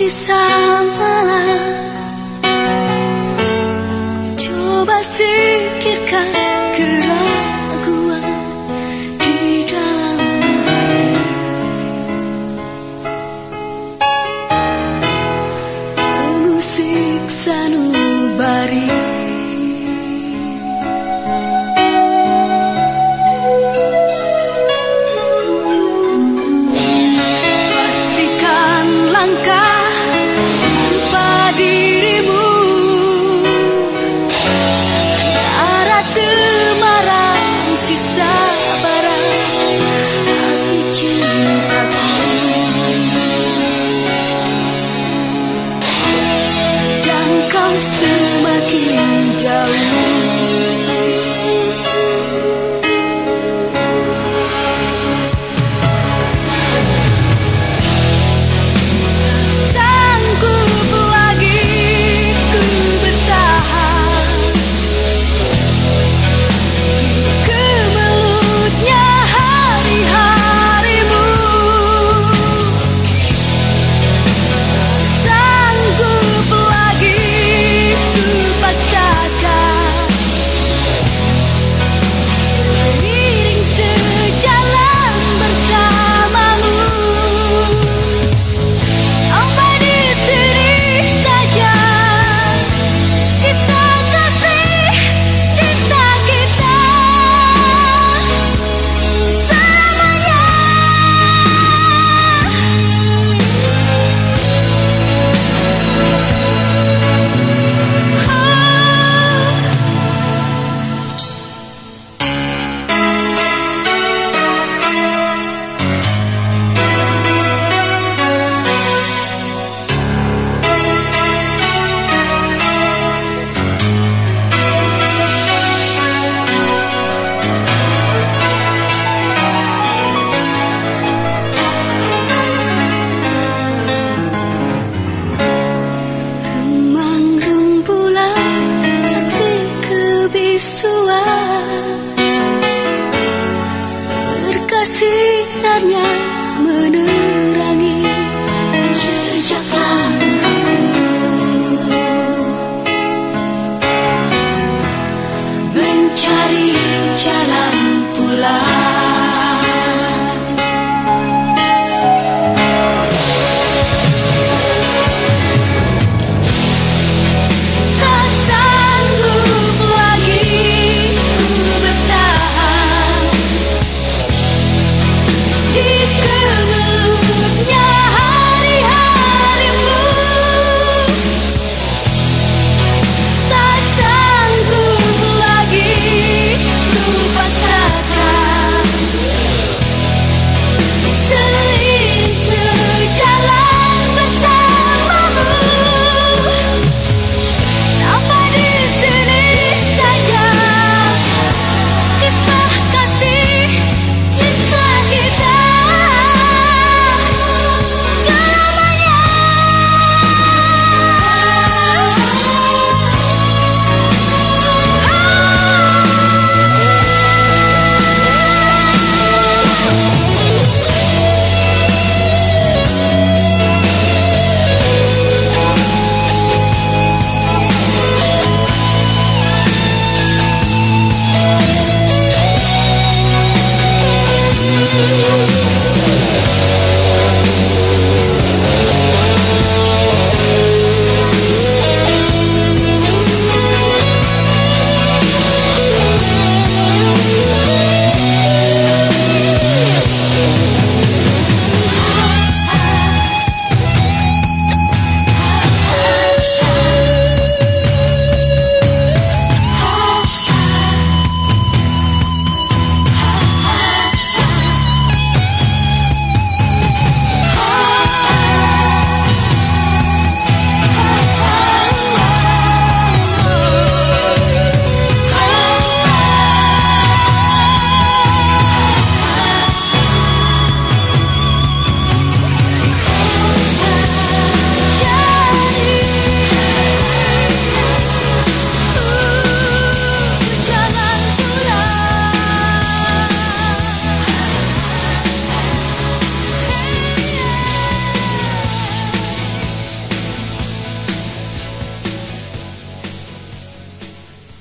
sisa malam Coba sikirkan keraguan di dalam hati. Mengusik sanubari besarnya menerangi jejak langkahku mencari jalan